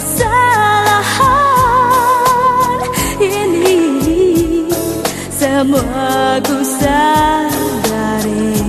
kesalahan ini. Semua ku sadari